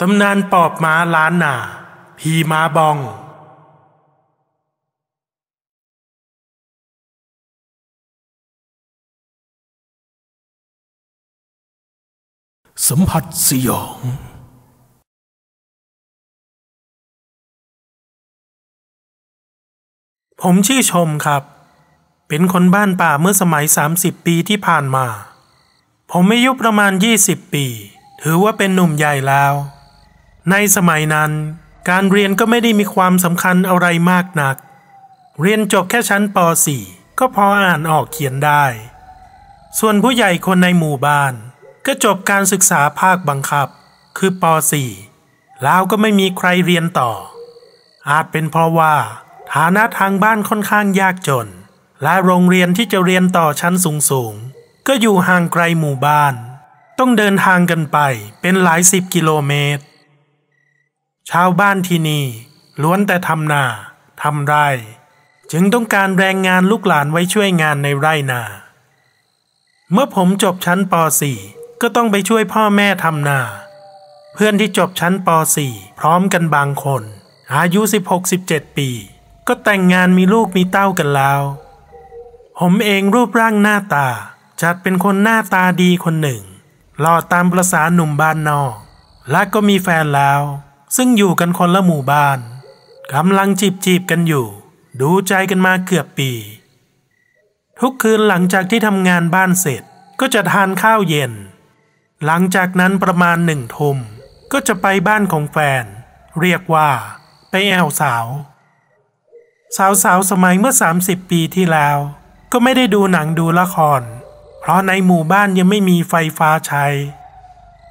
ตำนานปอบม้าล้านนาพีม้าบอง สัมผัสสยอง ผมชื่อชมครับ เป็นคนบ้านป่าเมื่อสมัย 30 ปีที่ผ่านมา ผมอายุประมาณ 20 ปี ถือว่าเป็นหนุ่มใหญ่แล้ว ในสมัยนั้น การเรียนก็ไม่ได้มีความสำคัญอะไรมากนัก เรียนจบแค่ชั้นป .4 ก็พออ่านออกเขียนได้ ส่วนผู้ใหญ่คนในหมู่บ้าน ก็จบการศึกษาภาคบังคับ คือป .4 แล้วก็ไม่มีใครเรียนต่อ อาจเป็นเพราะว่า ฐานะทางบ้านค่อนข้างยากจน และโรงเรียนที่จะเรียนต่อชั้นสูงๆ ก็อยู่ห่างไกลหมู่บ้าน ต้องเดินทางกันไปเป็นหลายสิบกิโลเมตร ชาวบ้านที่นี่ล้วนแต่ทำนาทำไร่ จึงต้องการแรงงานลูกหลานไว้ช่วยงานในไร่นา เมื่อผมจบชั้นป .4 ก็ต้องไปช่วยพ่อแม่ทำนา เพื่อนที่จบชั้นป .4 พร้อมกันบางคน อายุ 16-17 ปี ก็แต่งงานมีลูกมีเต้ากันแล้ว ผมเองรูปร่างหน้าตา จัดเป็นคนหน้าตาดีคนหนึ่งหล่อตามประษาหนุ่มบ้านนอก และก็มีแฟนแล้ว ซึ่งอยู่กันคนละหมู่บ้านกำลังจีบจีบกันอยู่ ดูใจกันมาเกือบปี ทุกคืนหลังจากที่ทำงานบ้านเสร็จก็จะทานข้าวเย็น หลังจากนั้นประมาณหนึ่งทุ่มก็จะไปบ้านของแฟน เรียกว่าไปแอ่วสาว สาวสาวๆสมัยเมื่อ 30 ปีที่แล้ว ก็ไม่ได้ดูหนังดูละคร เพราะในหมู่บ้านยังไม่มีไฟฟ้าใช้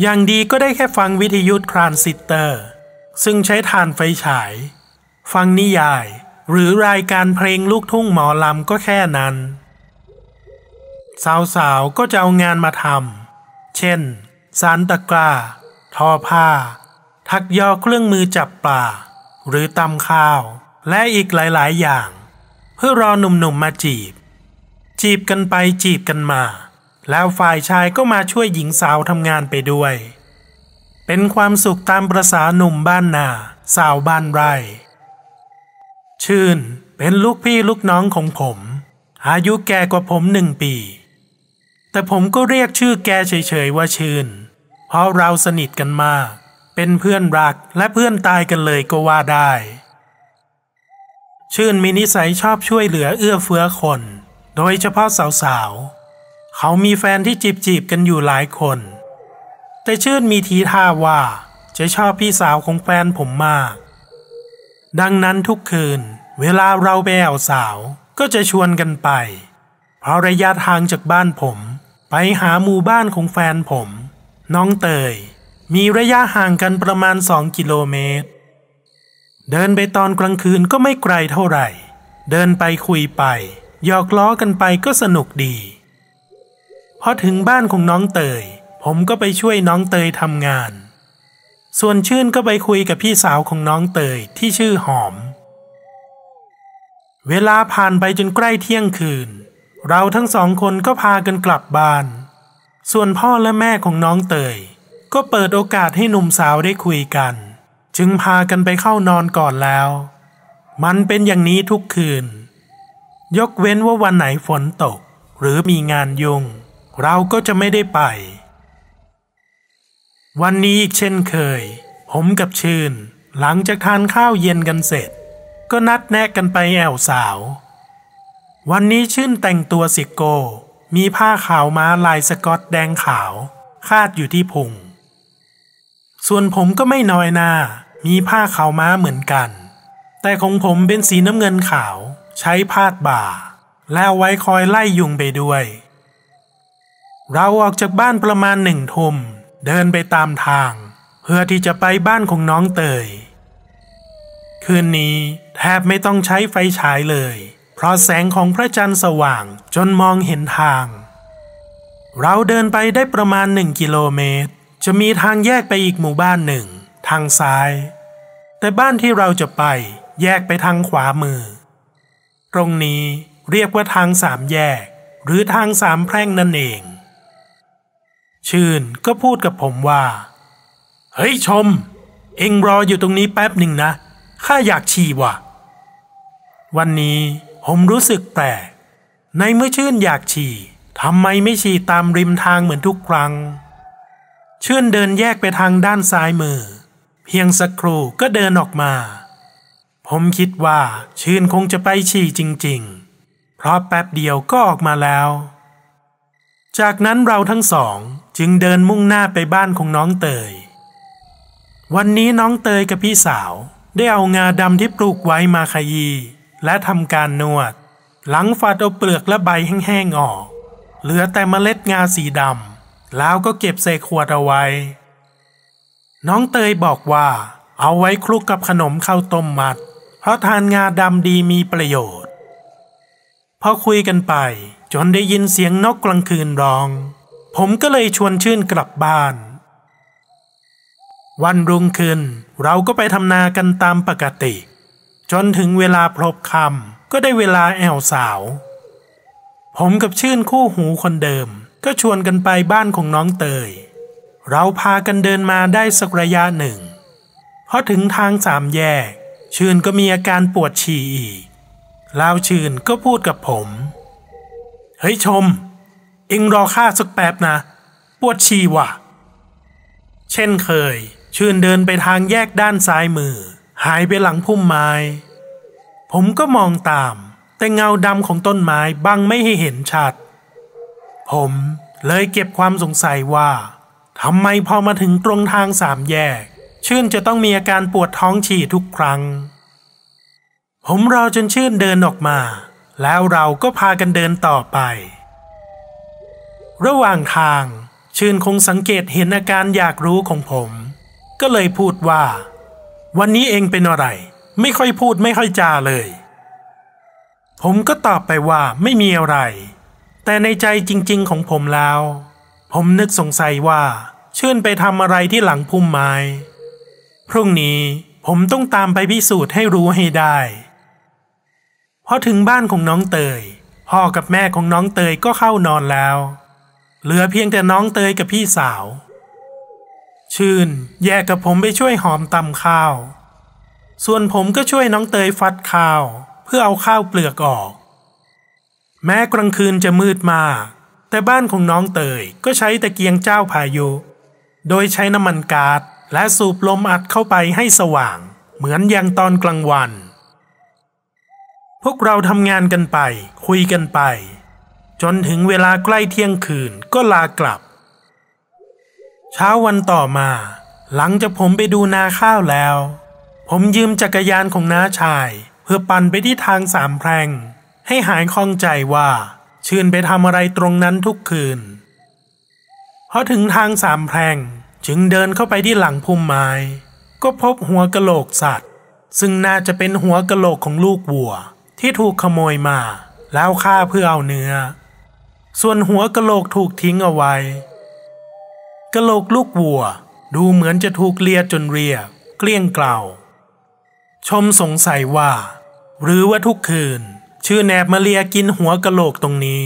อย่างดีก็ได้แค่ฟังวิทยุทรานซิสเตอร์ ซึ่งใช้ถ่านไฟฉาย ฟังนิยาย หรือรายการเพลงลูกทุ่งหมอลำก็แค่นั้น สาวๆก็จะเอางานมาทำเช่น สารตะกร้า ทอผ้า ทักยอเครื่องมือจับปลา หรือตำข้าว และอีกหลายๆ อย่าง เพื่อรอหนุ่มๆมาจีบ จีบกันไปจีบกันมา แล้วฝ่ายชายก็มาช่วยหญิงสาวทำงานไปด้วย เป็นความสุขตามประษาหนุ่มบ้านนาสาวบ้านไร่ ชื่นเป็นลูกพี่ลูกน้องของผม อายุแก่กว่าผมหนึ่งปี แต่ผมก็เรียกชื่อแกเฉยๆว่าชื่น เพราะเราสนิทกันมาก เป็นเพื่อนรักและเพื่อนตายกันเลยก็ว่าได้ ชื่นมีนิสัยชอบช่วยเหลือเอื้อเฟื้อคน โดยเฉพาะสาวๆ เขามีแฟนที่จีบจีบๆกันอยู่หลายคน แต่ชื่นมีทีท่าว่าจะชอบพี่สาวของแฟนผมมาก ดังนั้นทุกคืน เวลาเราไปแอวสาวก็จะชวนกันไป เพราะระยะทางจากบ้านผม ไปหาหมู่บ้านของแฟนผม น้องเตย มีระยะห่างกันประมาณสองกิโลเมตร เดินไปตอนกลางคืนก็ไม่ไกลเท่าไหร่ เดินไปคุยไปหยอกล้อกันไปก็สนุกดีพอถึงบ้านของน้องเตย ผมก็ไปช่วยน้องเตยทำงาน ส่วนชื่นก็ไปคุยกับพี่สาวของน้องเตยที่ชื่อหอม เวลาผ่านไปจนใกล้เที่ยงคืน เราทั้งสองคนก็พากันกลับบ้าน ส่วนพ่อและแม่ของน้องเตย ก็เปิดโอกาสให้หนุ่มสาวได้คุยกัน จึงพากันไปเข้านอนก่อนแล้ว มันเป็นอย่างนี้ทุกคืน ยกเว้นว่าวันไหนฝนตก หรือมีงานยุ่งเราก็จะไม่ได้ไป วันนี้อีกเช่นเคย ผมกับชื่น หลังจากทานข้าวเย็นกันเสร็จ ก็นัดแนะกันไปแอวสาว วันนี้ชื่นแต่งตัวสิโก มีผ้าขาวม้าลายสกอตแดงขาว คาดอยู่ที่พุง ส่วนผมก็ไม่น้อยหน้า มีผ้าขาวม้าเหมือนกัน แต่ของผมเป็นสีน้ำเงินขาว ใช้พาดบ่า แล้วไว้คอยไล่ยุงไปด้วย เราออกจากบ้านประมาณหนึ่งทุ่ม เดินไปตามทาง เพื่อที่จะไปบ้านของน้องเตย คืนนี้แทบไม่ต้องใช้ไฟฉายเลย เพราะแสงของพระจันทร์สว่างจนมองเห็นทาง เราเดินไปได้ประมาณหนึ่งกิโลเมตร จะมีทางแยกไปอีกหมู่บ้านหนึ่ง ทางซ้าย แต่บ้านที่เราจะไปแยกไปทางขวามือ ตรงนี้เรียกว่าทางสามแยก หรือทางสามแพร่งนั่นเอง ชื่นก็พูดกับผมว่า เฮ้ยชม เอ็งรออยู่ตรงนี้แป๊บหนึ่งนะ ข้าอยากฉี่ว่ะ วันนี้ผมรู้สึกแปลกในเมื่อชื่นอยากฉี่ทำไมไม่ฉี่ตามริมทางเหมือนทุกครั้ง ชื่นเดินแยกไปทางด้านซ้ายมือ เพียงสักครู่ก็เดินออกมา ผมคิดว่าชื่นคงจะไปฉี่จริง ๆ เพราะแป๊บเดียวก็ออกมาแล้ว จากนั้นเราทั้งสอง จึงเดินมุ่งหน้าไปบ้านของน้องเตย วันนี้น้องเตยกับพี่สาว ได้เอางาดำที่ปลูกไว้มาขยี และทำการนวด หลังฝาดเอาเปลือกและใบแห้งๆออก เหลือแต่เมล็ดงาสีดำแล้วก็เก็บใส่ขวดเอาไว้ น้องเตยบอกว่า เอาไว้คลุกกับขนมข้าวต้มมัด เพราะทานงาดำดีมีประโยชน์พอคุยกันไป จนได้ยินเสียงนกกลางคืนร้อง ผมก็เลยชวนชื่นกลับบ้าน วันรุ่งขึ้นเราก็ไปทำนากันตามปกติ จนถึงเวลาพรบคำก็ได้เวลาแอวสาว ผมกับชื่นคู่หูคนเดิม ก็ชวนกันไปบ้านของน้องเตย เราพากันเดินมาได้สักระยะหนึ่งพอถึงทางสามแยก ชื่นก็มีอาการปวดฉี่อีกแล้วชื่นก็พูดกับผม เฮ้ยชม เอ็งรอข้าสักแป๊บนะ ปวดฉี่ว่ะ เช่นเคย ชื่นเดินไปทางแยกด้านซ้ายมือ หายไปหลังพุ่มไม้ ผมก็มองตาม แต่เงาดำของต้นไม้บังไม่ให้เห็นชัด ผมเลยเก็บความสงสัยว่าทำไมพอมาถึงตรงทางสามแยก ชื่นจะต้องมีอาการปวดท้องฉี่ทุกครั้ง ผมรอจนชื่นเดินออกมา แล้วเราก็พากันเดินต่อไป ระหว่างทาง ชื่นคงสังเกตเห็นอาการอยากรู้ของผม ก็เลยพูดว่า วันนี้เองเป็นอะไร ไม่ค่อยพูดไม่ค่อยจาเลย ผมก็ตอบไปว่าไม่มีอะไร แต่ในใจจริงๆของผมแล้ว ผมนึกสงสัยว่า ชื่นไปทำอะไรที่หลังพุ่มไม้ พรุ่งนี้ผมต้องตามไปพิสูจน์ให้รู้ให้ได้พอถึงบ้านของน้องเตย พ่อกับแม่ของน้องเตยก็เข้านอนแล้ว เหลือเพียงแต่น้องเตยกับพี่สาว ชื่นแยกกับผมไปช่วยหอมตำข้าว ส่วนผมก็ช่วยน้องเตยฟัดข้าว เพื่อเอาข้าวเปลือกออก แม้กลางคืนจะมืดมากแต่บ้านของน้องเตยก็ใช้ตะเกียงเจ้าพายุ โดยใช้น้ำมันกาดและสูบลมอัดเข้าไปให้สว่าง เหมือนอย่างตอนกลางวัน พวกเราทำงานกันไป คุยกันไป จนถึงเวลาใกล้เที่ยงคืนก็ลากลับ เช้าวันต่อมา หลังจากผมไปดูนาข้าวแล้ว ผมยืมจักรยานของน้าชาย เพื่อปั่นไปที่ทางสามแพร่ง ให้หายคล่องใจว่าชื่นไปทำอะไรตรงนั้นทุกคืนพอถึงทางสามแพร่งจึงเดินเข้าไปที่หลังพุ่มไม้ ก็พบหัวกะโหลกสัตว์ ซึ่งน่าจะเป็นหัวกะโหลกของลูกวัว ที่ถูกขโมยมา แล้วฆ่าเพื่อเอาเนื้อ ส่วนหัวกะโหลกถูกทิ้งเอาไว้กะโหลกลูกวัว ดูเหมือนจะถูกเลียจนเรียบเกลี้ยงเกล่า ชมสงสัยว่า หรือว่าทุกคืน ชื่อแนบมาเลียกินหัวกะโหลกตรงนี้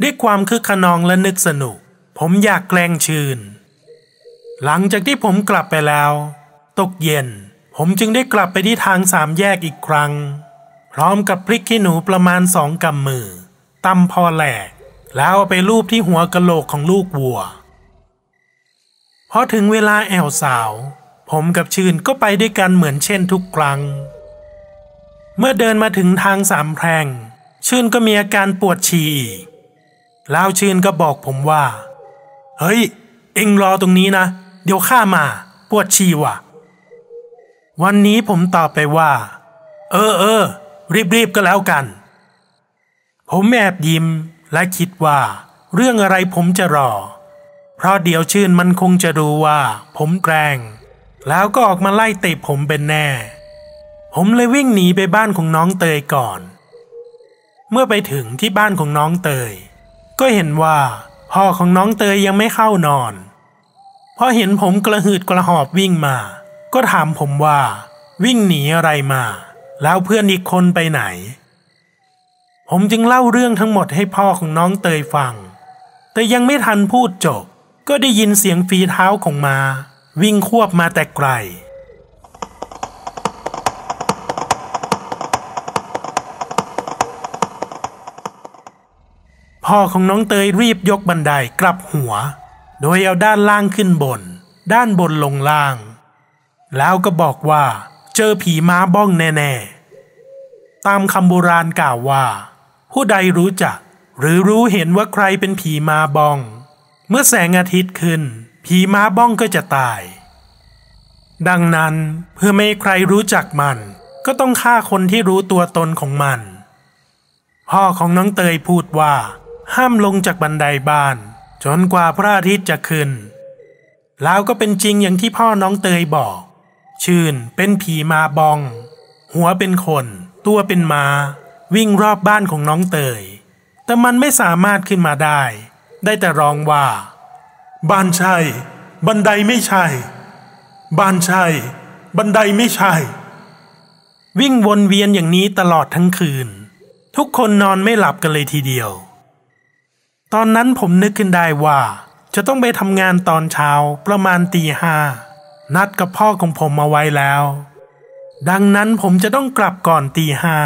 ด้วยความคึกขนองและนึกสนุก ผมอยากแกล้งชื่น หลังจากที่ผมกลับไปแล้ว ตกเย็น ผมจึงได้กลับไปที่ทางสามแยกอีกครั้ง พร้อมกับพริกขี้หนูประมาณสองกำมือ ตำพอแหลก แล้วเอาไปลูบที่หัวกะโหลกของลูกวัวพอถึงเวลาแอวสาว ผมกับชื่นก็ไปด้วยกันเหมือนเช่นทุกครั้ง เมื่อเดินมาถึงทางสามแพร่ง ชื่นก็มีอาการปวดฉี่อีกแล้วชื่นก็บอกผมว่า เฮ้ย เอ็งรอตรงนี้นะ เดี๋ยวข้ามา ปวดฉี่ว่ะ วันนี้ผมตอบไปว่า เออเออรีบๆก็แล้วกัน ผมแอบยิ้มและคิดว่า เรื่องอะไรผมจะรอ เพราะเดี๋ยวชื่นมันคงจะรู้ว่า ผมแกล้งแล้วก็ออกมาไล่เตะผมเป็นแน่ ผมเลยวิ่งหนีไปบ้านของน้องเตยก่อน เมื่อไปถึงที่บ้านของน้องเตย ก็เห็นว่าพ่อของน้องเตยยังไม่เข้านอนพอเห็นผมกระหืดกระหอบวิ่งมา ก็ถามผมว่า วิ่งหนีอะไรมา แล้วเพื่อนอีกคนไปไหน ผมจึงเล่าเรื่องทั้งหมดให้พ่อของน้องเตยฟัง แต่ยังไม่ทันพูดจบ ก็ได้ยินเสียงฝีเท้าของมา วิ่งควบมาแต่ไกล พ่อของน้องเตยรีบยกบันไดกลับหัว โดยเอาด้านล่างขึ้นบน ด้านบนลงล่าง แล้วก็บอกว่า เจอผีม้าบ้องแน่ ๆ ตามคำโบราณกล่าวว่า ผู้ใดรู้จัก หรือรู้เห็นว่าใครเป็นผีมาบอง เมื่อแสงอาทิตย์ขึ้น ผีมาบ้องก็จะตาย ดังนั้นเพื่อไม่ให้ใครรู้จักมัน ก็ต้องฆ่าคนที่รู้ตัวตนของมัน พ่อของน้องเตยพูดว่า ห้ามลงจากบันไดบ้าน จนกว่าพระอาทิตย์จะขึ้น แล้วก็เป็นจริงอย่างที่พ่อน้องเตยบอก ชื่นเป็นผีมาบอง หัวเป็นคน ตัวเป็นมา้า วิ่งรอบบ้านของน้องเตย แต่มันไม่สามารถขึ้นมาได้ ได้แต่ร้องว่าบ้านใช่ บันไดไม่ใช่บ้านใช่ บันไดไม่ใช่ วิ่งวนเวียนอย่างนี้ตลอดทั้งคืน ทุกคนนอนไม่หลับกันเลยทีเดียว ตอนนั้นผมนึกขึ้นได้ว่า จะต้องไปทำงานตอนเช้าประมาณตีห้านัดกับพ่อของผมมาไว้แล้ว ดังนั้นผมจะต้องกลับก่อนตีห้า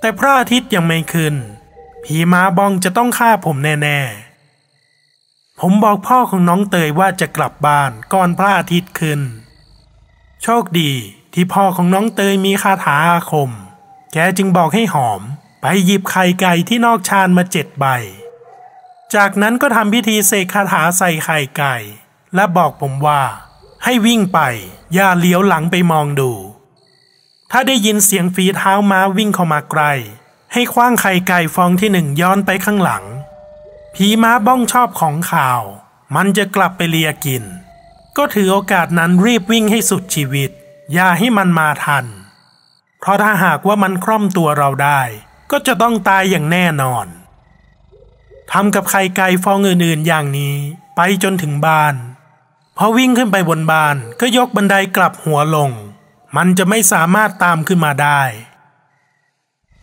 แต่พระอาทิตย์ยังไม่ขึ้น ผีม้าบองจะต้องฆ่าผมแน่ๆ ผมบอกพ่อของน้องเตยว่าจะกลับบ้านก่อนพระอาทิตย์ขึ้น โชคดีที่พ่อของน้องเตยมีคาถาอาคม แกจึงบอกให้หอม ไปหยิบไข่ไก่ที่นอกชานมาเจ็ดใบ จากนั้นก็ทำพิธีเสกคาถาใส่ไข่ไก่ และบอกผมว่า ให้วิ่งไป อย่าเลี้ยวหลังไปมองดู ถ้าได้ยินเสียงฝีเท้าม้าวิ่งเข้ามาไกล ให้คว้างไข่ไก่ฟองที่หนึ่งย้อนไปข้างหลัง ผีม้าบ้องชอบของข่าว มันจะกลับไปเลียกิน ก็ถือโอกาสนั้นรีบวิ่งให้สุดชีวิต อย่าให้มันมาทัน เพราะถ้าหากว่ามันคล่อมตัวเราได้ ก็จะต้องตายอย่างแน่นอนทำกับไข่ไก่ฟองอื่นๆอย่างนี้ไปจนถึงบ้านพอวิ่งขึ้นไปบนบ้านก็ยกบันไดกลับหัวลง มันจะไม่สามารถตามขึ้นมาได้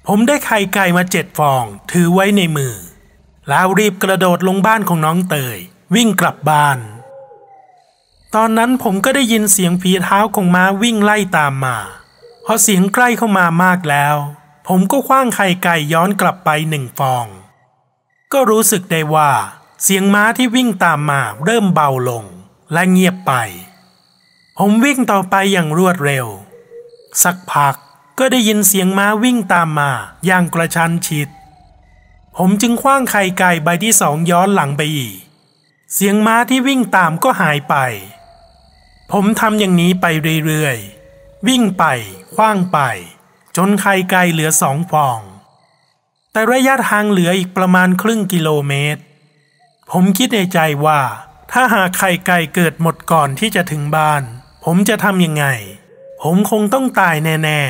ผมได้ไข่ไก่มาเจ็ดฟอง ถือไว้ในมือ แล้วรีบกระโดดลงบ้านของน้องเตย วิ่งกลับบ้าน ตอนนั้นผมก็ได้ยินเสียงฝีเท้าของม้าวิ่งไล่ตามมาพอเสียงใกล้เข้ามามากแล้ว ผมก็คว้างไข่ไก่ย้อนกลับไปหนึ่งฟอง ก็รู้สึกได้ว่า เสียงม้าที่วิ่งตามมาเริ่มเบาลง และเงียบไป ผมวิ่งต่อไปอย่างรวดเร็ว สักพักก็ได้ยินเสียงม้าวิ่งตามมาอย่างกระชันชิด ผมจึงคว้างไข่ไก่ใบที่สองย้อนหลังไปอีก เสียงม้าที่วิ่งตามก็หายไป ผมทำอย่างนี้ไปเรื่อยๆ วิ่งไปคว้างไป จนไข่ไก่เหลือสองฟอง แต่ระยะทางเหลืออีกประมาณครึ่งกิโลเมตร ผมคิดในใจว่า ถ้าหากไข่ไก่เกิดหมดก่อนที่จะถึงบ้าน ผมจะทำยังไง ผมคงต้องตายแน่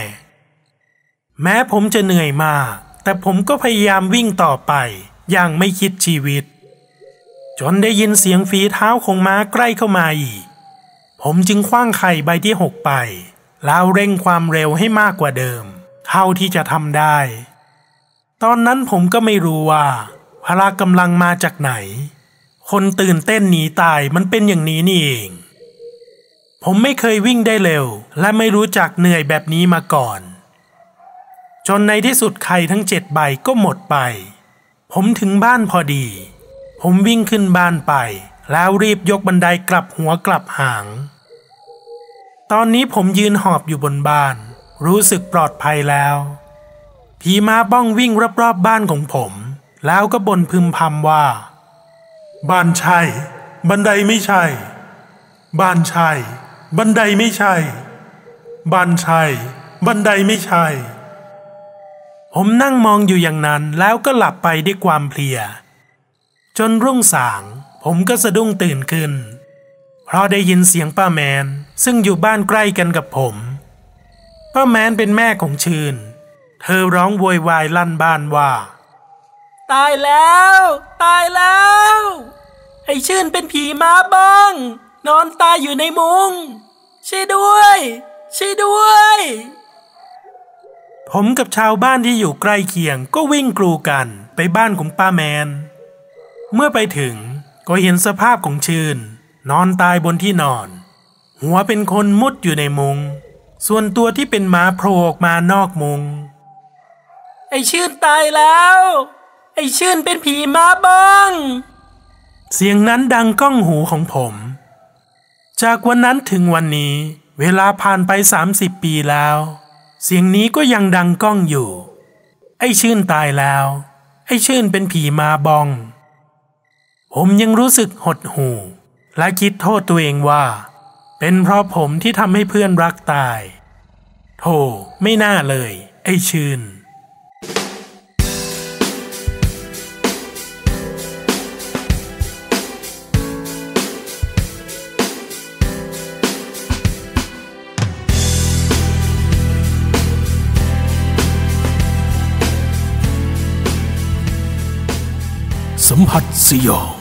ๆ แม้ผมจะเหนื่อยมาก แต่ผมก็พยายามวิ่งต่อไป อย่างไม่คิดชีวิต จนได้ยินเสียงฝีเท้าของม้าใกล้เข้ามาอีก ผมจึงคว้างไข่ใบที่หกไป แล้วเร่งความเร็วให้มากกว่าเดิม เท่าที่จะทำได้ ตอนนั้นผมก็ไม่รู้ว่าพละกำลังมาจากไหน คนตื่นเต้นหนีตายมันเป็นอย่างนี้นี่เอง ผมไม่เคยวิ่งได้เร็ว และไม่รู้จักเหนื่อยแบบนี้มาก่อน จนในที่สุดไข่ทั้งเจ็ดใบก็หมดไป ผมถึงบ้านพอดี ผมวิ่งขึ้นบ้านไป แล้วรีบยกบันไดกลับหัวกลับหาง ตอนนี้ผมยืนหอบอยู่บนบ้าน รู้สึกปลอดภัยแล้วผีม้าบ้องวิ่งรอบๆบ้านของผม แล้วก็บ่นพึมพำว่า บ้านใช่ บันไดไม่ใช่ บ้านใช่ บันไดไม่ใช่บ้านใช่บันไดไม่ใช่ ผมนั่งมองอยู่อย่างนั้นแล้วก็หลับไปด้วยความเพลีย จนรุ่งสาง ผมก็สะดุ้งตื่นขึ้น เพราะได้ยินเสียงป้าแมน ซึ่งอยู่บ้านใกล้กันกับผม ป้าแมนเป็นแม่ของชื่น เธอร้องโวยวายลั่นบ้านว่า ตายแล้ว ตายแล้ว ไอ้ชื่นเป็นผีม้าบ้อง นอนตายอยู่ในมุงช่วยด้วย ช่วยด้วย ผมกับชาวบ้านที่อยู่ใกล้เคียงก็วิ่งกรูกันไปบ้านของป้าแมน เมื่อไปถึงก็เห็นสภาพของชื่น นอนตายบนที่นอน หัวเป็นคนมุดอยู่ในมุง ส่วนตัวที่เป็นหมาโผล่ออกมานอกมุง ไอชื่นตายแล้ว ไอชื่นเป็นผีมาบ้อง เสียงนั้นดังก้องหูของผม จากวันนั้นถึงวันนี้ เวลาผ่านไป 30 ปีแล้ว เสียงนี้ก็ยังดังก้องอยู่ ไอชื่นตายแล้ว ไอชื่นเป็นผีมาบอง ผมยังรู้สึกหดหู่ และคิดโทษตัวเองว่า เป็นเพราะผมที่ทำให้เพื่อนรักตาย โธ่ไม่น่าเลย ไอชื่น สัมผัสสยอง